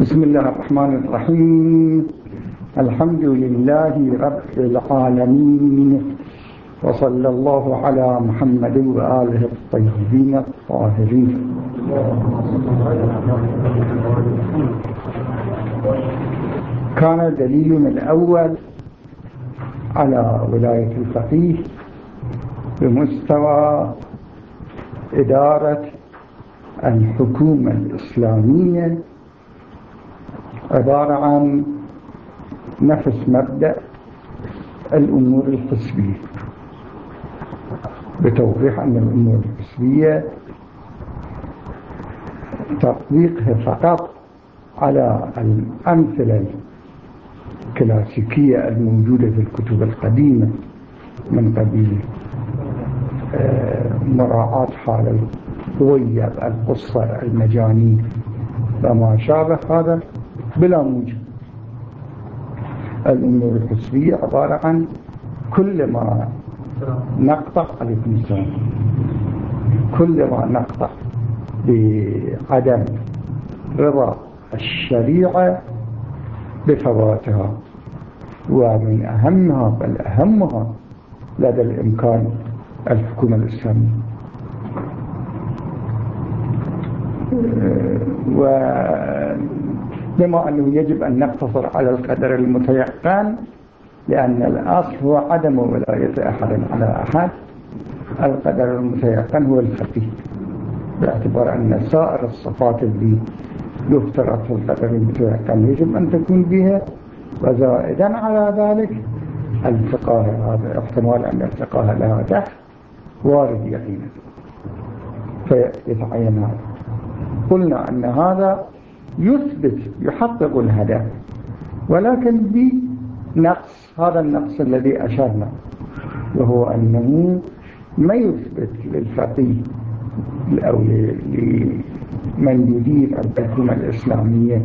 بسم الله الرحمن الرحيم. الحمد لله رب العالمين. وصلى الله على محمد وآله الطيبين الطاهرين. كان الدليل الأول على ولاية الفقيه بمستوى إدارة الحكومة الإسلامية عبارة عن نفس مبدأ الأمور الحسبية. بتوضيح أن الأمور الحسبية تطبيقها فقط على الأمثلة الكلاسيكية الموجودة في الكتب القديمة من قبيل آه، مراعاة حال القوية القصة المجانين وما شابه هذا بلا موجب. الأمور الحسبية عبارة عن كل ما نقطع عليكم السلام كل ما نقطع بعدم رضا الشريعة بفواتها ومن أهمها بل أهمها لدى الإمكان الحكومة الإسلامية. وبما أنه يجب أن نقتصر على القدر المتيقن لأن الأصل هو عدم ولاية أحد على أحد. القدر المتيقن هو الخفي باعتبار أن سائر الصفات اللي يفترض في القدر المتيقن يجب أن تكون بها. وزائدا على ذلك الفقاه هذا احتمال أن الفقاه لها تحت وارد يقينا. فيتعين هذا. قلنا أن هذا يثبت يحقق الهدف. ولكن بنقص هذا النقص الذي أشرنا وهو أنه ما يثبت للفقيه أو لمن يدير الحكومة الإسلامية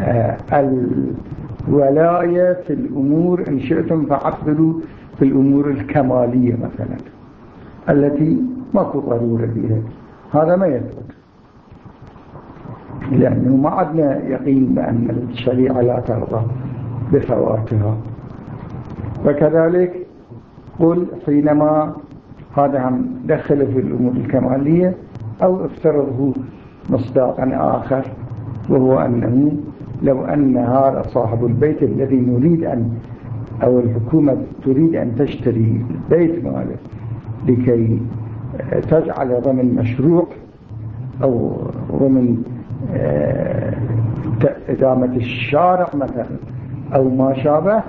آه، الولاية في الأمور إن شئتم فعقلوا في الأمور الكمالية مثلا التي ماكو ضرورة بها هذا ما يثبت. لأنه ما عدنا يقين بأن الشريعة لا ترضى بفواتها وكذلك قل حينما هذا هم دخل في الأمور الكمالية أو افترضه مصداقا آخر وهو أنه لو أن هذا صاحب البيت الذي نريد أن أو الحكومة تريد أن تشتري البيت ماله لكي تجعل ضمن مشروع أو ضمن إدامة الشارع مثلا أو ما شابه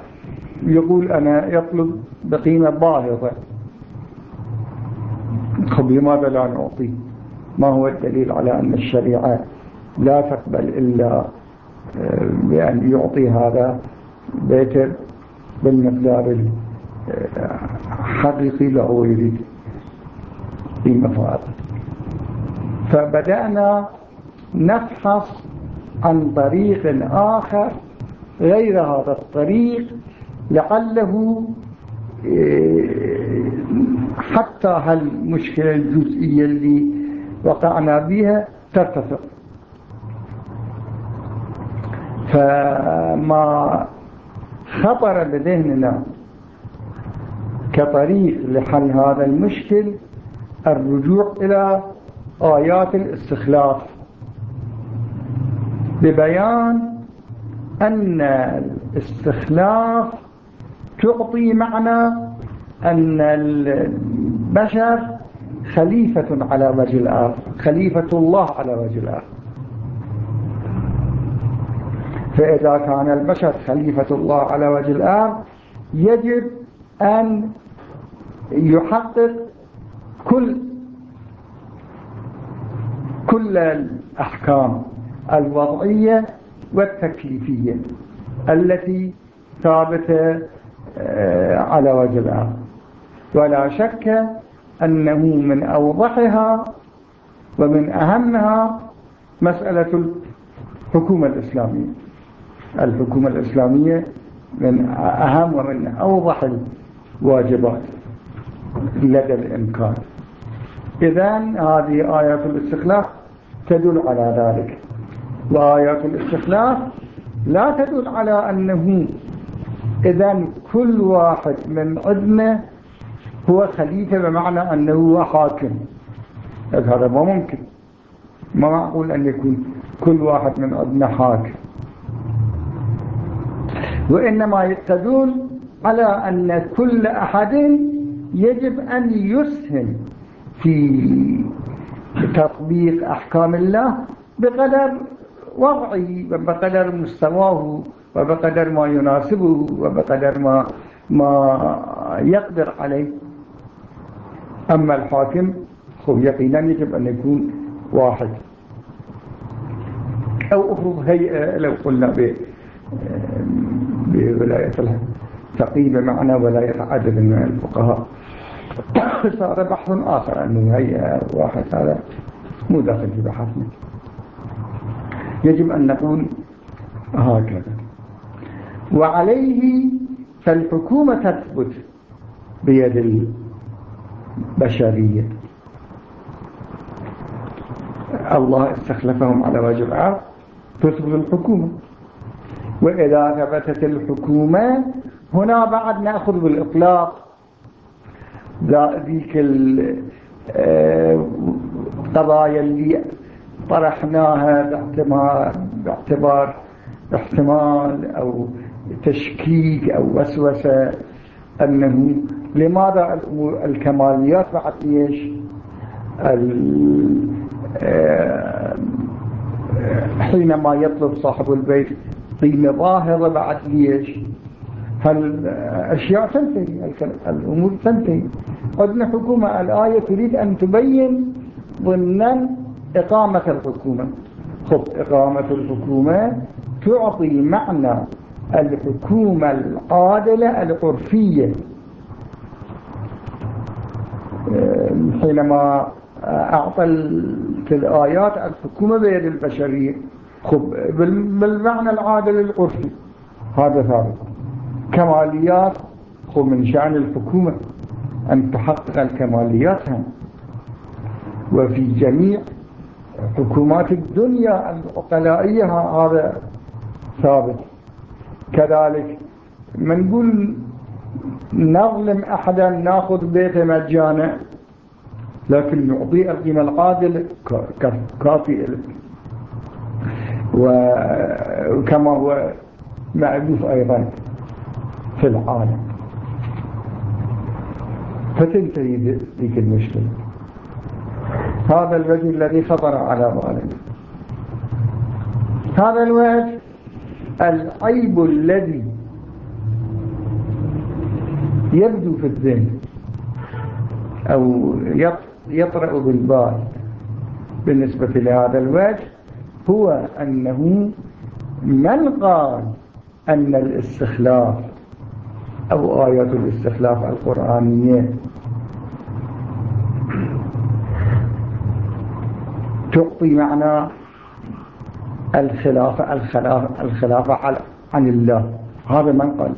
يقول أنا يطلب بقيمة باهظة. طب لماذا لا نعطي؟ ما هو الدليل على أن الشريعة لا تقبل إلا آه، بأن يعطي هذا بيت بالمقدار الحقيقي له يريد قيمة فبدأنا نبحث عن طريق آخر غير هذا الطريق لعله إيه، حتى هالمشكلة الجزئية اللي وقعنا بها ترتفع. فما خطر بذهننا كطريق لحل هذا المشكل الرجوع إلى آيات الاستخلاف. ببيان أن الاستخلاف تعطي معنى أن البشر خليفة على وجه الأرض خليفة الله على وجه الأرض فإذا كان البشر خليفة الله على وجه الأرض يجب أن يحقق كل كل الأحكام. الوضعية والتكليفية التي ثابتة آه، على الأرض. ولا شك أنه من أوضحها ومن أهمها مسألة الحكومة الإسلامية. الحكومة الإسلامية من أهم ومن أوضح الواجبات لدى الإمكان إذن هذه آيات الاستخلاف تدل على ذلك. وآيات الاستخلاف لا تدل على أنه إذا كل واحد من عندنا هو خليفة بمعنى أنه هو حاكم. هذا ما ممكن. ما معقول أن يكون كل واحد من عندنا حاكم. وإنما تدل على أن كل أحد يجب أن يسهم في تطبيق أحكام الله بقدر وضعه وبقدر مستواه وبقدر ما يناسبه وبقدر ما ما يقدر عليه. أما الحاكم هو يقينا يجب أن يكون واحد. أو أفرض هيئة لو قلنا بولاية الفقيه بمعنى ولاية عدد من الفقهاء. صار بحث آخر أنه هيئة واحد هذا مو داخل في بحثنا. يجب أن نقول هكذا. وعليه فالحكومة تثبت بيد البشرية. الله استخلفهم على وجه الأرض تثبت الحكومة. وإذا ثبتت الحكومة هنا بعد نأخذ بالإطلاق. ذيك القضايا اللي طرحناها باعتبار, باعتبار احتمال أو تشكيك أو وسوسة أنه لماذا الكماليات بعد ليش حينما يطلب صاحب البيت قيمة ظاهرة بعد ليش هالأشياء تنتهي؟ الأمور تنتهي. عندنا حكومة الآية تريد أن تبين ضمن إقامة الحكومة. خب إقامة الحكومة تعطي معنى الحكومة العادلة العرفية. حينما أعطى في الآيات الحكومة بيد البشرية. خب بالمعنى العادل العرفي. هذا ثابت. كماليات خب من شأن الحكومة أن تحقق الكماليات. وفي جميع حكومات الدنيا العقلائية هذا ثابت. كذلك من نقول نظلم أحدا ناخذ بيته مجانا لكن نعطيه القيمة العادلة كافي وكما هو معروف أيضا في العالم. فتنتهي ذيك المشكلة هذا الوجه الذي خطر على بالنا هذا الوجه العيب الذي يبدو في الذهن أو يطرأ بالبال بالنسبة لهذا الوجه هو أنه من قال أن الاستخلاف أو آيات الاستخلاف القرآنية تعطي معنى الخلافة الخلافة, الخلافة عن الله. هذا من قال؟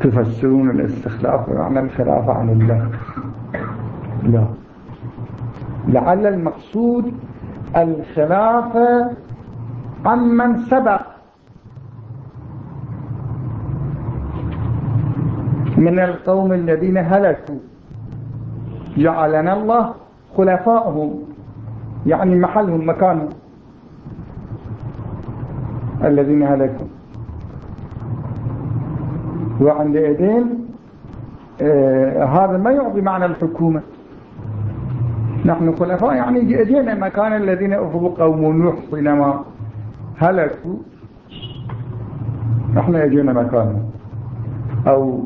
تفسرون الاستخلاف بمعنى الخلافة عن الله. لا. لعل المقصود الخلافة عمن سبق. من القوم الذين هلكوا. جعلنا الله خلفائهم يعني محلهم مكانهم. الذين هلكوا. وعند إيدين آه هذا ما يعطي معنى الحكومة. نحن خلفاء يعني جئنا مكان الذين أفضوا قوم نوح حينما هلكوا. نحن يجينا مكانهم أو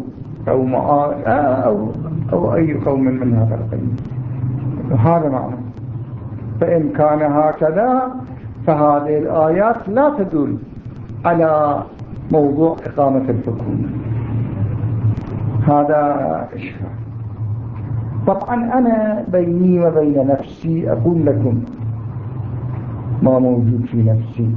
أو معاد أو, أو أي قوم من هذا القيم هذا معنى. فإن كان هكذا فهذه الآيات لا تدل على موضوع إقامة الحكومة هذا إشكال. طبعا أنا بيني وبين نفسي أقول لكم ما موجود في نفسي.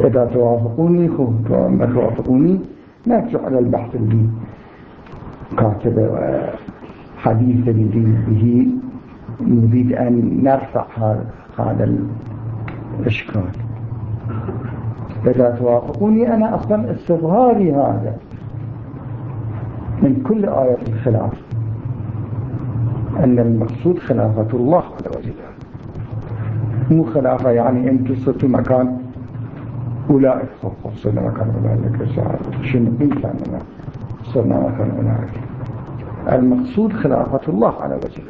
إذا توافقوني خب ما توافقوني نرجع على البحث اللي كاتب حديث به نريد أن نرفع هذا الإشكال. إذا توافقوني أنا أصلا استظهاري هذا من كل آية الخلاف أن المقصود خلافة الله على وجه مو خلافة يعني أنت صرت مكان أولئك صرنا مكان أولئك شنو كان صرنا مكان أولئك المقصود خلافة الله على وجه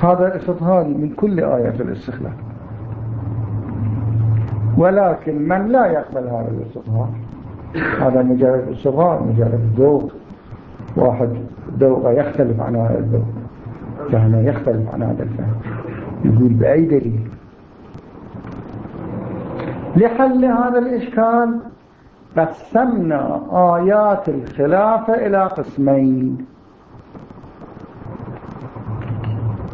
هذا استظهاري من كل آية الاستخلاف ولكن من لا يقبل هذا الاستظهار هذا مجرد استظهار مجرد ذوق. واحد ذوق يختلف عن هذا الذوق. فهم يختلف عن هذا الفهم. يقول بأي دليل؟ لحل هذا الإشكال قسمنا آيات الخلافة إلى قسمين.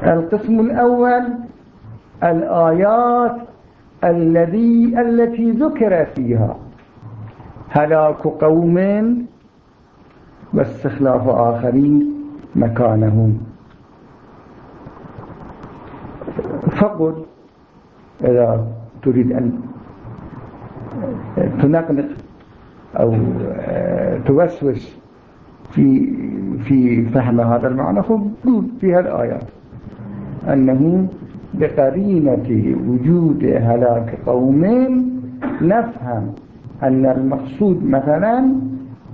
القسم الأول الآيات الذي التي ذكر فيها. هلاك قوم واستخلاف آخرين مكانهم. فقل إذا تريد أن تنقنق أو توسوس في في فهم هذا المعنى فقل في هالآيات. أنه بقرينة وجود هلاك قوم نفهم أن المقصود مثلا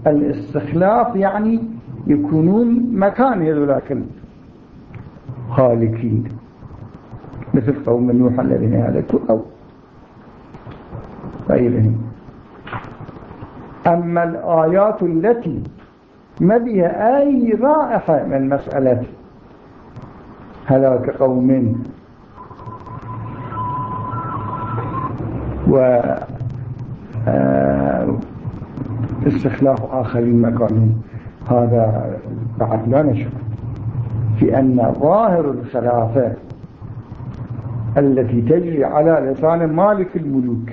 الاستخلاف يعني يكونون مكان هذولاك الخالقين مثل قوم نوح الذين هلكوا أو غيرهم. أما الآيات التي ما بها أي رائحة من مسألة هلاك قوم و آه، استخلاف آخرين مكانهم هذا بعد لا نشك في أن ظاهر الخلافة التي تجري على لسان مالك الملوك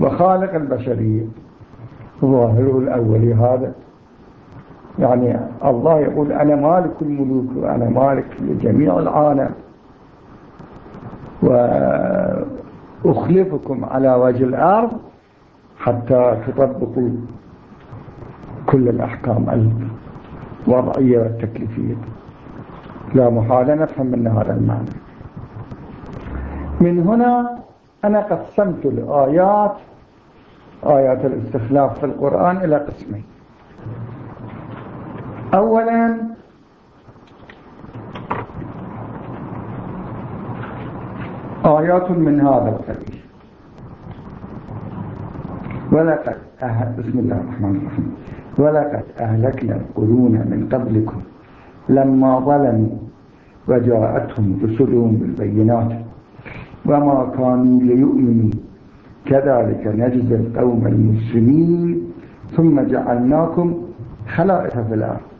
وخالق البشرية ظاهره الأولي هذا. يعني الله يقول أنا مالك الملوك وأنا مالك لجميع العالم. وأخلفكم على وجه الأرض حتى تطبقوا كل الأحكام الوضعية والتكليفية. لا محالة نفهم من هذا المعنى. من هنا أنا قسمت الآيات آيات الاستخلاف في القرآن إلى قسمين. أولا آيات من هذا القبيل ولقد أهل بسم الله الرحمن الرحيم. ولقد أهلكنا القرون من قبلكم لما ظلموا وجاءتهم رسلهم بالبينات. وما كانوا ليؤمنوا. كذلك نجزي القوم المسلمين. ثم جعلناكم خلائف في الأرض.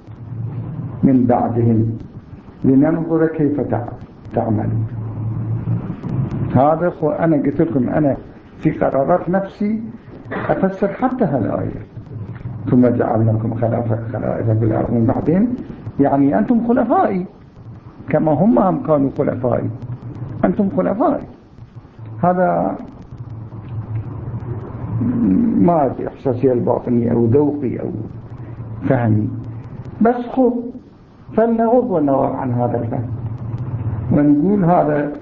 من بعدهم لننظر كيف تعملون. هذا أنا قلت لكم أنا في قرارات نفسي أفسر حتى هالآية ثم جعلناكم خلائف في الأرض من بعدهم. يعني أنتم خلفائي كما هم هم كانوا خلفائي. أنتم خلفائي. هذا ما أدري إحساسي الباطني أو ذوقي أو فهمي. بس خذ فلنغض ونظر عن هذا الفهم. ونقول هذا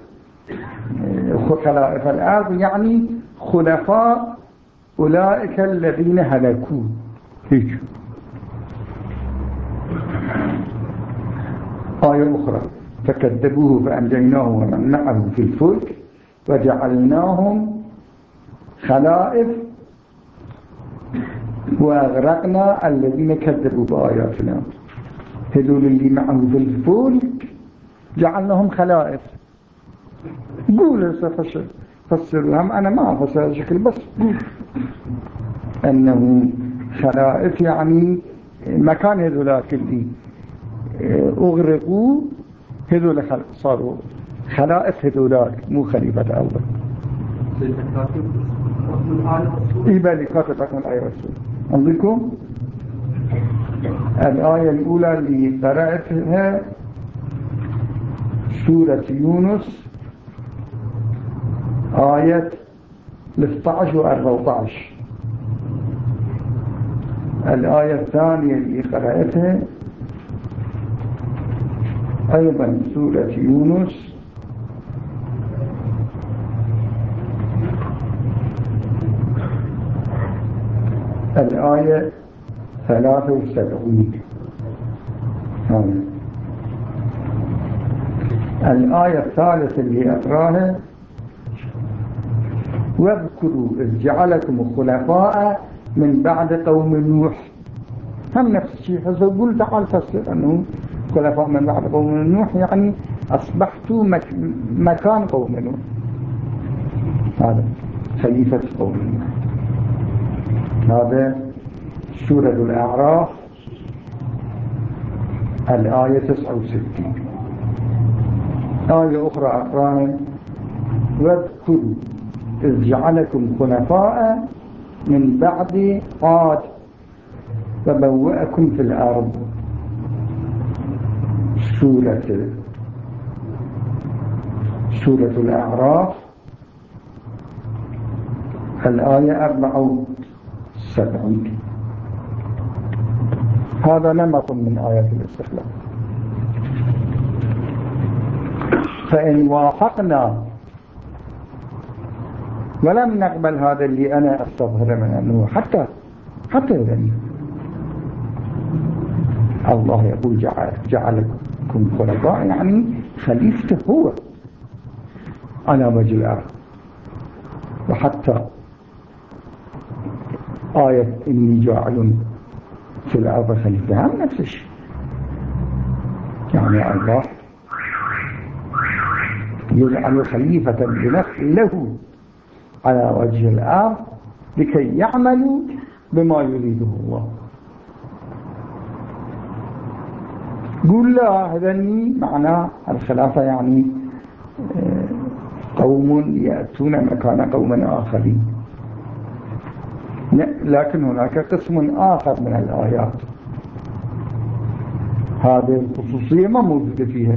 خلائف الأرض يعني خلفاء أولئك الذين هلكوا. هيك. آية أخرى. فكذبوه فأنجيناه ومن معه في الفلك وجعلناهم خلائف وأغرقنا الذين كذبوا بآياتنا. هذول اللي معه في الفلك جعلناهم خلائف. قول فسر فسرهم أنا ما أفسر الشكل بس قول أنه خلائف يعني مكان هذولاك اللي أغرقوا هذول صاروا خلائف هذولاك مو خليفة أول إيه بالي كاتب أكون الآية والسورة عندكم الآية الأولى اللي قرأتها سورة يونس آية 13 و 14 الآية الثانية اللي قرأتها أيضا سورة يونس. الآية ثلاثة وسبعين الآية الثالثة اللي أقرأها واذكروا إذ جعلكم خلفاء من بعد قوم نوح. هم نفس الشيء حسب قول تعال فسر أنه خلفاء من بعد قوم نوح يعني أصبحتوا مك مكان قوم نوح. هذا خليفة قوم نوح. هذا سورة الأعراف الآية 69 آية أخرى أقرأها. واذكروا إذ جعلكم خلفاء من بعد عاد فبوأكم في الأرض. سورة سورة الأعراف. الآية 74 هذا نمط من آيات الاستخلاف فإن وافقنا ولم نقبل هذا اللي أنا أستظهر من أنه حتى حتى يعني الله يقول جعل جعلكم خلفاء يعني خليفته هو. على وجه الأرض وحتى آية إني جاعل في الأرض هم نفس الشيء. يعني الله يجعل خليفة له على وجه الأرض لكي يعملوا بما يريده الله. قول لا هذني معنى الخلافة يعني آه، قوم يأتون مكان قوم آخرين. لكن هناك قسم آخر من الآيات. هذه الخصوصية ما موجودة فيها.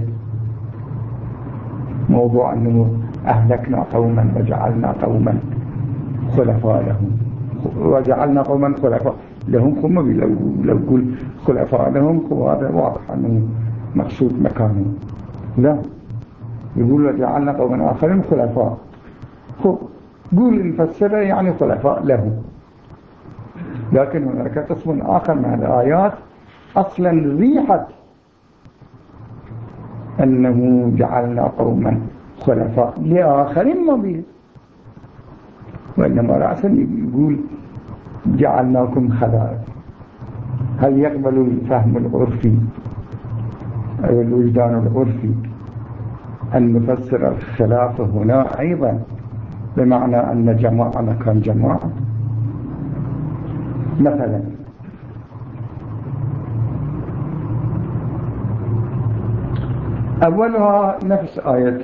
موضوع أنه أهلكنا قوما وجعلنا قوما خلفاء لهم. وجعلنا قوما خلفاء لهم. هم لو, قل خلفاء لهم هذا واضح أنه مقصود مكانه. لا. يقول وجعلنا قوما آخرين خلفاء. قول نفسره يعني خلفاء لهم لكن هناك قسم آخر من الآيات أصلا ريحت أنه جعلنا قوما خلفاء لآخرين ما به وإنما رأسا يقول جعلناكم خلائف هل يقبل الفهم العرفي أو الوجدان العرفي أن نفسر الخلاف هنا أيضا؟ بمعنى أن جماعة مكان جماعة. مثلا. أولها نفس آية.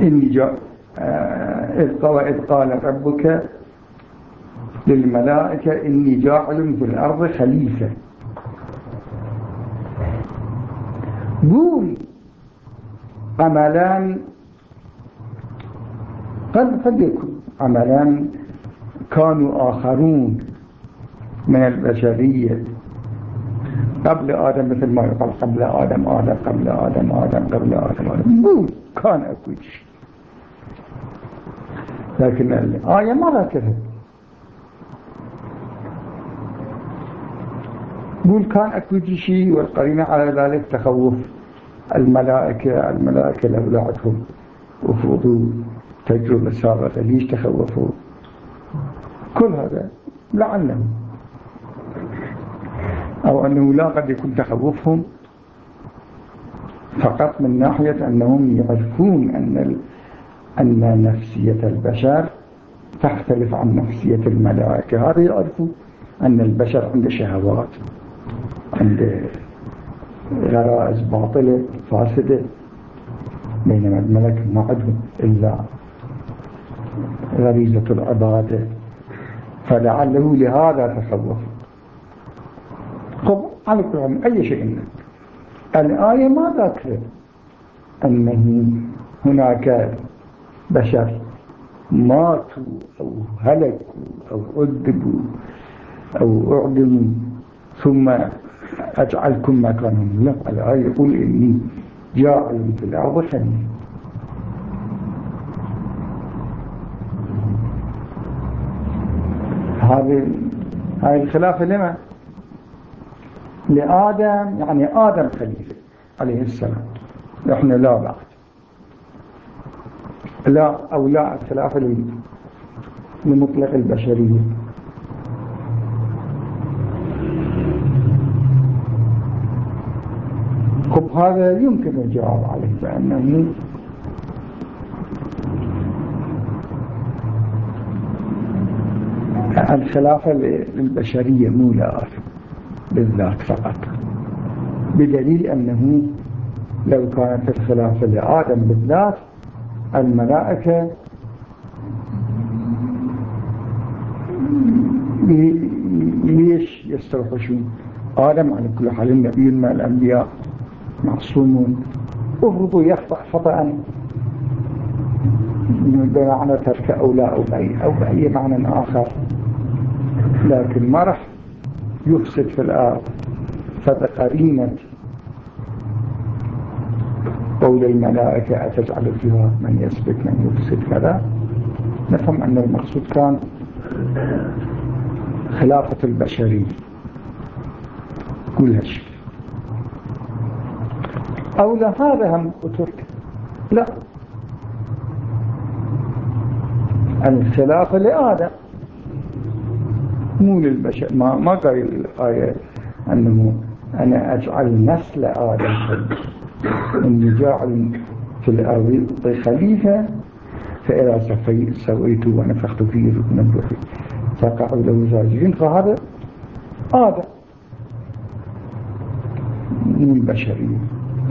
إني جاء آه، إذ قال ربك للملائكة إني جاعل في الأرض خليفة. قول عملان قد قد يكون عملان كانوا آخرون من البشرية. قبل آدم مثل ما يقال قبل آدم آدم قبل آدم آدم قبل آدم آدم. مو كان أكو شيء. لكن الآية ما ذكرت قول كان أكو شيء والقرينة على ذلك تخوف. الملائكة الملائكة لأولادهم وفرضوا تجربة سابقة. ليش تخوفوا؟ كل هذا لعلهم. أو أنه لا قد يكون تخوفهم فقط من ناحية أنهم يعرفون أن أن نفسية البشر تختلف عن نفسية الملائكة. هذا يعرفوا أن البشر عنده شهوات عنده غرائز باطلة فاسدة. بينما الملك ما عندهم إلا غريزة العبادة. فلعله لهذا تخوف خب على كل أي شيء الآية ما ذكرت أنه هناك بشر ماتوا أو هلكوا أو عذبوا أو أعدموا ثم أجعلكم مكانهم. لا الآية يقول إني جاعل في الأرض هذه هاي الخلافة لما؟ لآدم يعني آدم خليفة عليه السلام. نحن لا بعد. لا أو لا الخلافة لمطلق البشرية. خب هذا يمكن الجواب عليه بأنه الخلافة للبشرية مو لآدم بالذات فقط. بدليل أنه لو كانت الخلافة لآدم بالذات الملائكة ليش يستوحشون آدم على كل حال نبي من الأنبياء معصومون. أفرضوا يخطأ خطأ. بمعنى ترك أو لا أو بأي, أو بأي معنى آخر. لكن ما رح يفسد في الأرض. فبقرينة قول الملائكة أتجعل فيها من يسبك من يفسد كذا؟ نفهم أن المقصود كان خلافة البشرية. كل هالشيء أو هذا هم أترك. لا. الخلافة لآدم. مو للبشر ما, ما قال الآية أنه أنا أجعل نسل آدم إني جاعل في الأرض خليفة فإذا سويت ونفخت فيه من روحي فقعوا له زاجين فهذا آدم من البشرية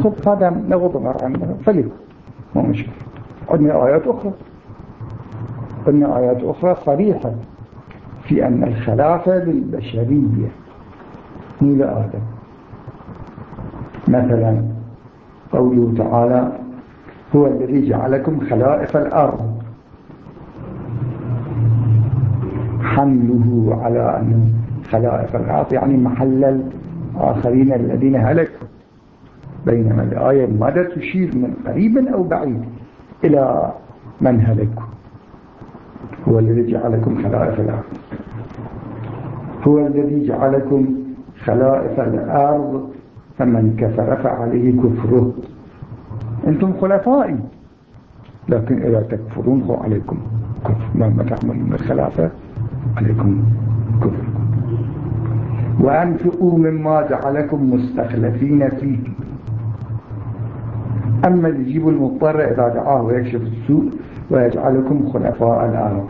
خب هذا نغض عنه فليه ما مشكلة. عندنا آيات أخرى. عندنا آيات أخرى صريحة. في أن الخلافة للبشرية مو لآدم مثلا قوله تعالى هو الذي جعلكم خلائف الأرض حمله على أنه خلائف الأرض يعني محل الآخرين الذين هلكوا. بينما الآية ماذا تشير من قريب أو بعيد؟ إلى من هلكوا. هو الذي جعلكم خلائف الأرض هو الذي جعلكم خلائف الأرض فمن كفر فعليه كفره. أنتم خلفائي لكن إذا تكفرون هو عليكم كفر. مهما تعملون الخلافة عليكم كفر. وأنفقوا مما جعلكم مستخلفين فيه. أما يجيب المضطر إذا دعاه ويكشف السوء ويجعلكم خلفاء الأرض.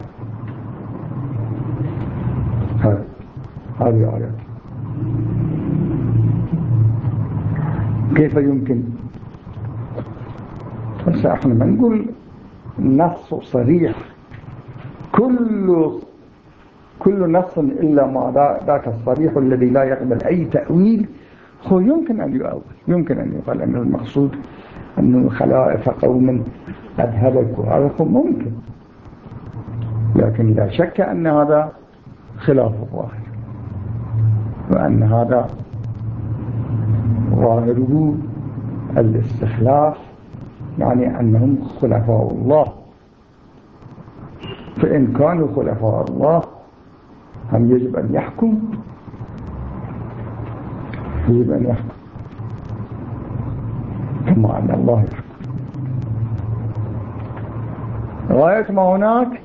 هذه آيات كيف يمكن؟ بس إحنا ما نقول نص صريح. كل كل نص إلا ما ذاك الصريح الذي لا يقبل أي تأويل. هو يمكن أن يؤول. يمكن أن يقال أن المقصود أنه خلائف قوم هلكوا هذا ممكن. لكن لا شك أن هذا خلاف الظاهر. وأن هذا ظاهره الاستخلاف يعني أنهم خلفاء الله. فإن كانوا خلفاء الله هم يجب أن يحكم. يجب أن يحكم. كما أن الله يحكم. غاية ما هناك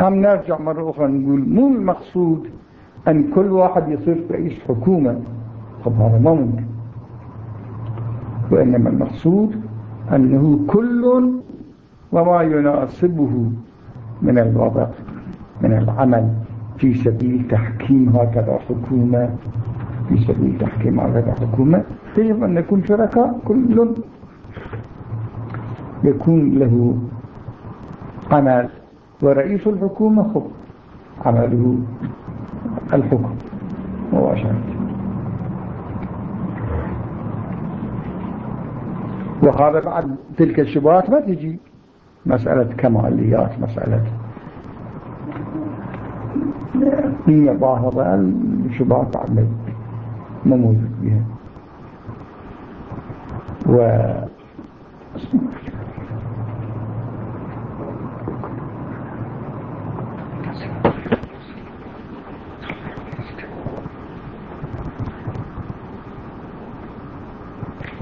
هم نرجع مرة أخرى نقول مو المقصود أن كل واحد يصير رئيس حكومة. طب هذا ما ممكن. وإنما المقصود أنه كل وما يناسبه من الوضع من العمل في سبيل تحكيم هكذا حكومة في سبيل تحكيم هكذا حكومة. يجب أن نكون شركاء؟ كل يكون له عمل. ورئيس الحكومة خب عمله. الحكم. مباشرة وهذا بعد تلك الشبهات ما تجي مسألة كماليات مسألة قيمة باهظة الشبهات بعد ما موجود بها. و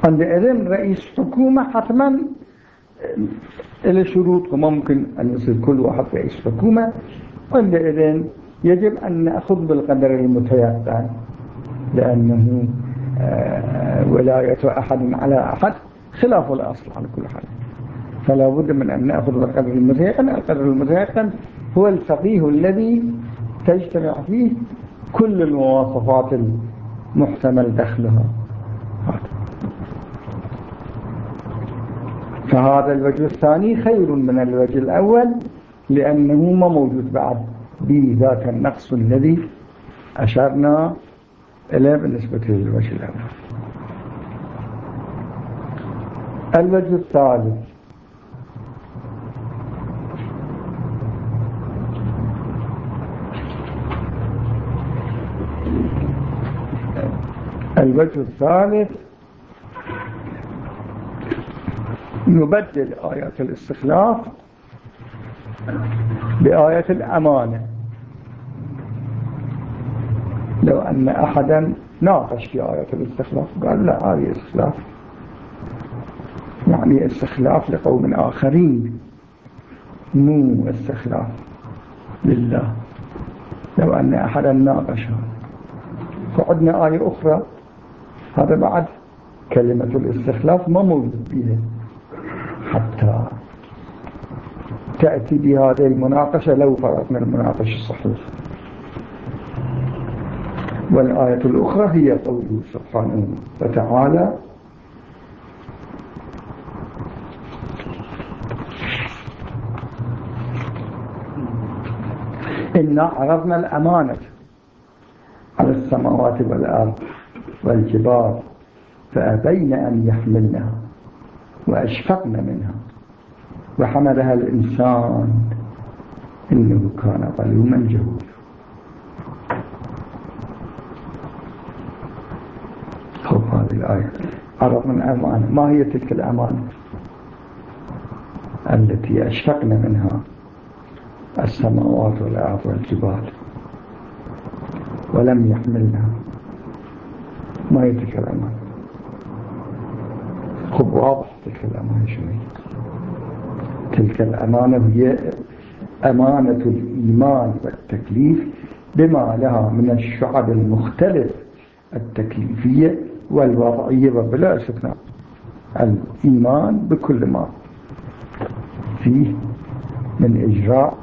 عندئذ رئيس حكومة حتما إلى شروط وممكن أن يصير كل واحد رئيس حكومة. عندئذ يجب أن نأخذ بالقدر المتيقن لأنه آه، ولاية أحد على أحد خلاف الأصل على كل حال. فلا بد من أن نأخذ بالقدر المتيقن. القدر المتيقن هو الفقيه الذي تجتمع فيه كل المواصفات المحتمل دخلها. فهذا الوجه الثاني خير من الوجه الأول لأنه ما موجود بعد. بذاك النقص الذي أشرنا إليه بالنسبة للوجه الأول. الوجه الثالث. الوجه الثالث نبدل آيات الاستخلاف بآية الأمانة. لو أن أحدا ناقش في آية الاستخلاف قال لا هذه استخلاف. يعني استخلاف لقوم آخرين مو استخلاف لله. لو أن أحدا ناقش فعدنا آية أخرى. هذا بعد كلمة الاستخلاف ما موجود فيها. حتى تأتي بهذه المناقشة لو فرضنا المناقشة الصحيح والآية الأخرى هي قوله سبحانه وتعالى إنا عرضنا الأمانة على السماوات والأرض والجبال فأبين أن يحملنها. وأشفقن منها. وحملها الإنسان إنه كان ظلوما جهولا. خب هذه الآية. عرض من أمانة ما هي تلك الأمانة التي أشفقن منها. السماوات والأرض والجبال. ولم يحملنها ما هي تلك الأمانة خب واضح. تلك الأمانة شوي. تلك الأمانة هي أمانة الإيمان والتكليف بما لها من الشعب المختلف التكليفية والوضعية. وبلا استثناء الإيمان بكل ما فيه من إجراء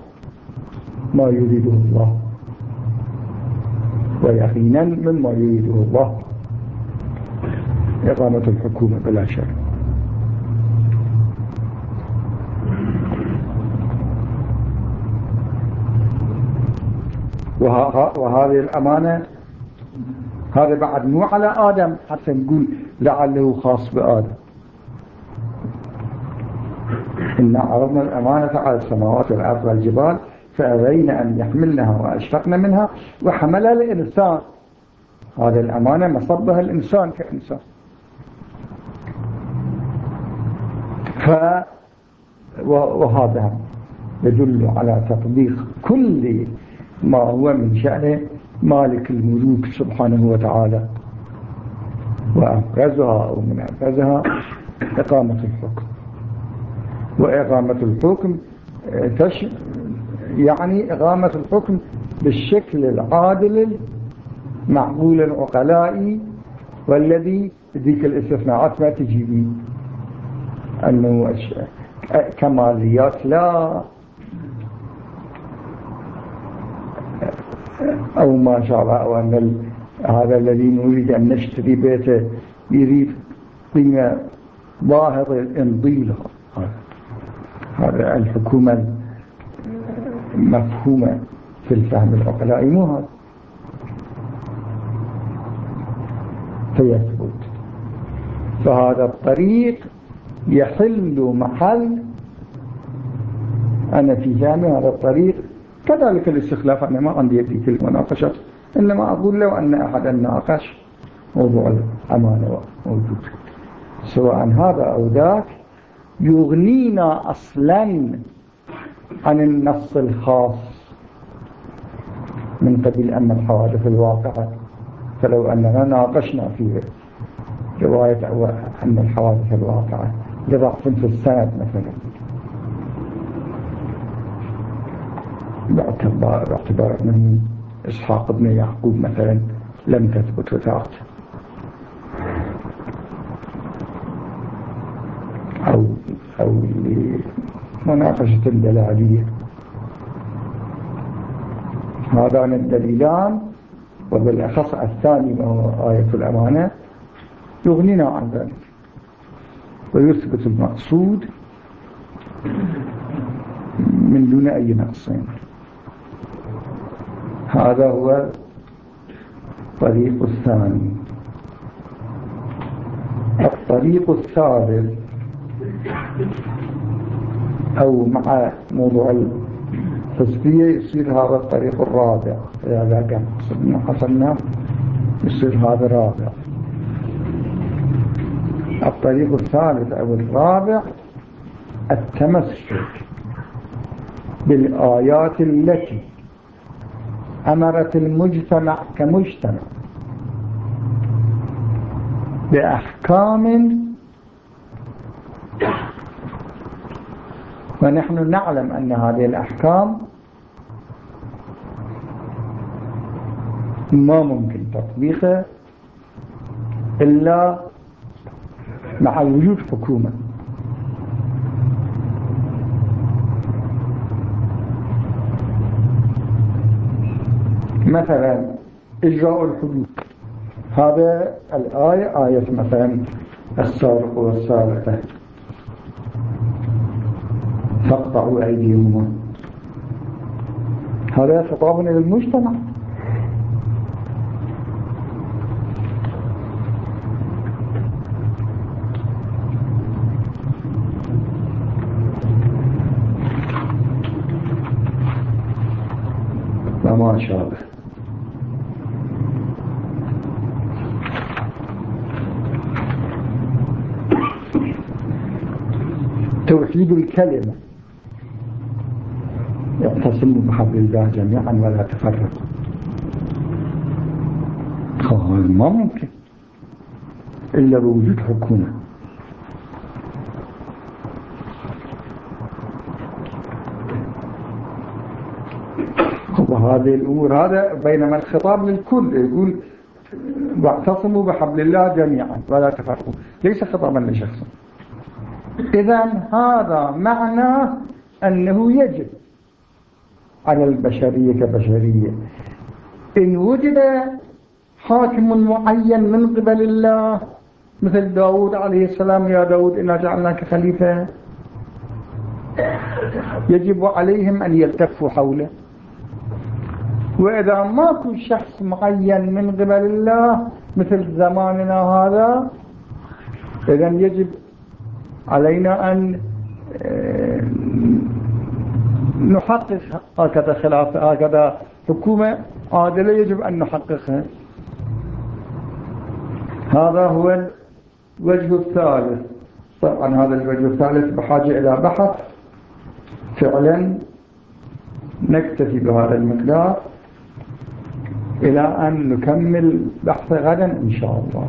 ما يريده الله. ويقينا مما يريده الله. إقامة الحكومة بلا شك. وهذه الأمانة هذا بعد مو على آدم حتى نقول لعله خاص بآدم. إن عرضنا الأمانة على السماوات والأرض والجبال فأبين أن يحملنها وأشفقنا منها وحملها الإنسان. هذا الأمانة مصبها الإنسان كإنسان. ف وهذا يدل على تطبيق كل ما هو من شأنه مالك الملوك سبحانه وتعالى. وأفرزها أو من أفرزها إقامة الحكم. وإقامة الحكم تش يعني إقامة الحكم بالشكل العادل معقول العقلاء والذي ذيك الاستثناءات ما تجي به أنه كماليات لا أو ما شاء الله أو أن هذا الذي نريد أن نشتري بيته يريد قيمة ظاهرة انضيلها هذا الحكومة مفهومة في الفهم العقلائي مو هذا. فيثبت. فهذا الطريق يحل محل أنا في جامع هذا الطريق كذلك الاستخلاف أنا ما عندي يدي في المناقشة إنما أقول لو أن أحدا ناقش موضوع الأمانة موجود سواء هذا أو ذاك يغنينا أصلا عن النص الخاص من قبيل أن الحوادث الواقعة. فلو أننا ناقشنا في رواية أن الحوادث الواقعة لضعف في السند مثلا. باعتبار, أنه إسحاق بن يعقوب مثلا لم تثبت وتعت أو, أو لمناقشة الدلالية هذان الدليلان وبالأخص الثاني وهو آية الأمانة يغنينا عن ذلك. ويثبت المقصود من دون أي نقصين. هذا هو الطريق الثاني. الطريق الثالث أو مع موضوع الحسبية يصير هذا الطريق الرابع. إذا كان حصلنا يصير هذا الرابع. الطريق الثالث أو الرابع التمسك بالآيات التي أمرت المجتمع كمجتمع بأحكام ونحن نعلم أن هذه الأحكام ما ممكن تطبيقها إلا مع وجود حكومة. مثلا إجراء الحدود. هذا الآية آية مثلا السارق والسارقة فاقطعوا أيديهما هذا خطاب إلى المجتمع وما شابه توحيد الكلمة. يعتصموا بحبل الله جميعا ولا تفرقوا. قال ما ممكن. إلا بوجود حكومة. وهذه الأمور هذا بينما الخطاب للكل يقول واعتصموا بحبل الله جميعا ولا تفرقوا. ليس خطابا لشخص. إذا هذا معنى أنه يجب على البشرية كبشرية. إن وجد حاكم معين من قبل الله مثل داود عليه السلام يا داود إنا جعلناك خليفة. يجب عليهم أن يلتفوا حوله. وإذا ماكو شخص معين من قبل الله مثل زماننا هذا إذا يجب علينا أن آه، نحقق هكذا خلافة هكذا حكومة عادلة يجب أن نحققها. هذا هو الوجه الثالث. طبعا هذا الوجه الثالث بحاجة إلى بحث. فعلا نكتفي بهذا المقدار إلى أن نكمل بحث غدا إن شاء الله.